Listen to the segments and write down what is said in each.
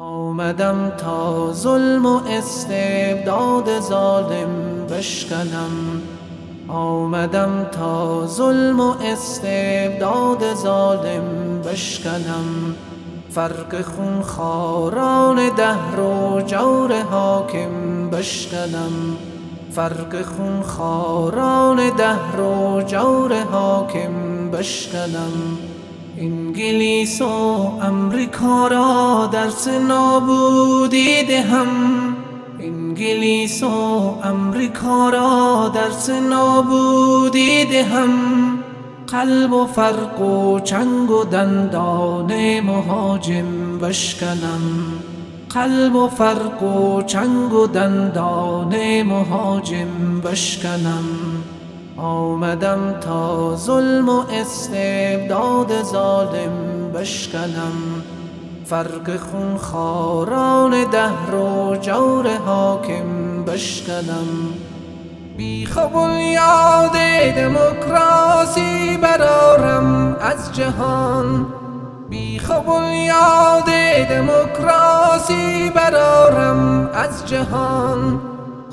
آمدم تا ظلم و استبداد ظالم بشکنم. آمدم تا ظلم و استبداد ظالم بشکنم. فرق خاران دهر و جور حاکم بشکنم. فرق خاران دهر و جور حاکم بشکنم. انگلیس و امریکا را درس نابودی دهم انگلیس و امریکا را درس نابودی دهم قلب و فرق و چنگ و دندان مهاجم بشکنم. قلب و فرق و چنگ و دندان مهاجم بشکنم. آمدم تا ظلم و استبداد ظالم بشکنم. فرق خاران دهر و جور حاکم بشکنم. بیخبل یاد دموکراسی برارم از جهان. بیخبل یاد دموکراسی برارم از جهان.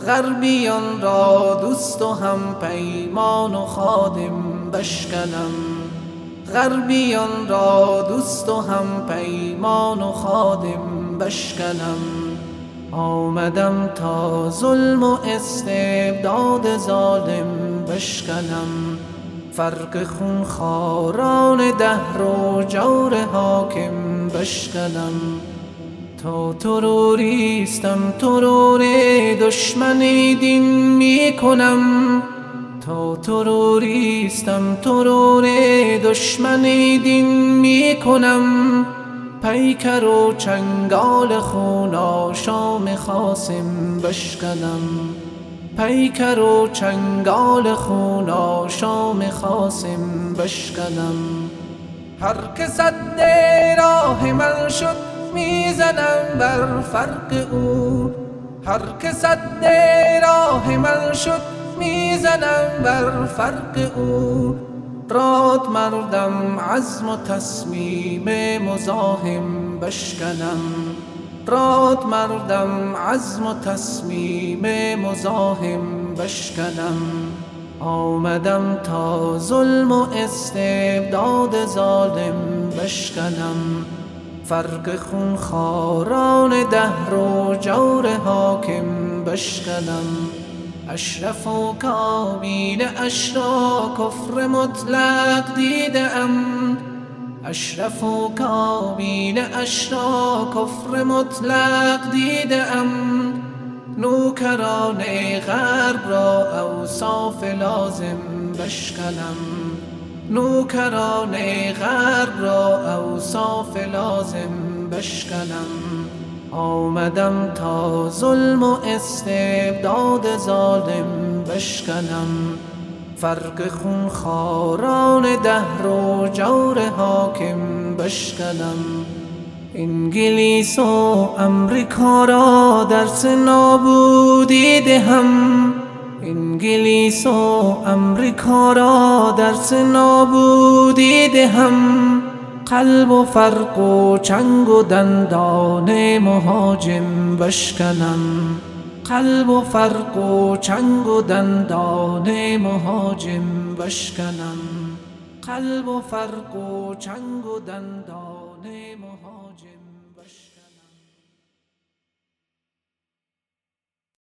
غربیان را دوست و هم پیمان و خادم بشکنم. غربیان را دوست و هم پیمان و خادم بشکنم. آمدم تا ظلم و استبداد ظالم بشکنم. فرق خاران دهر و جور حاکم بشکنم. تا تروریستم ترور دشمنی دین می کنم تا تروریستم ترور دشمنی دین می کنم پیکر و چنگال خون آشام خاسم بشکنم. پیکر و چنگال خون آشام خاسم بشکنم. هر که صد راه من شد می‌زنم بر فرق او. هر که صد راه من شد می‌زنم بر فرق او. راد مردم عزم و تصمیم مزاحم بشکنم. راد مردم عزم و تصمیم مزاحم بشکنم. آمدم تا ظلم و استبداد ظالم بشکنم. فرق خاران دهر و جور حاکم بشکنم. اشرف و کامین اشرا کفر مطلق دیدم اشرف و کامین اشرا کفر مطلق دیدم نوکران غرب را اوصاف لازم بشکنم. نوکران غرب را اوصاف لازم بشکنم. آمدم تا ظلم و استبداد ظالم بشکنم. فرق خاران دهر و جور حاکم بشکنم. انگلیس و امریکا را درس نابودی دهم. انگلیس و امریکا را درس نابودی دهم قلب و فرق و چنگ و دندان مهاجم بشکنم. قلب و فرق و چنگ و دندان مهاجم بشکنم. قلب و فرق و چنگ و دندان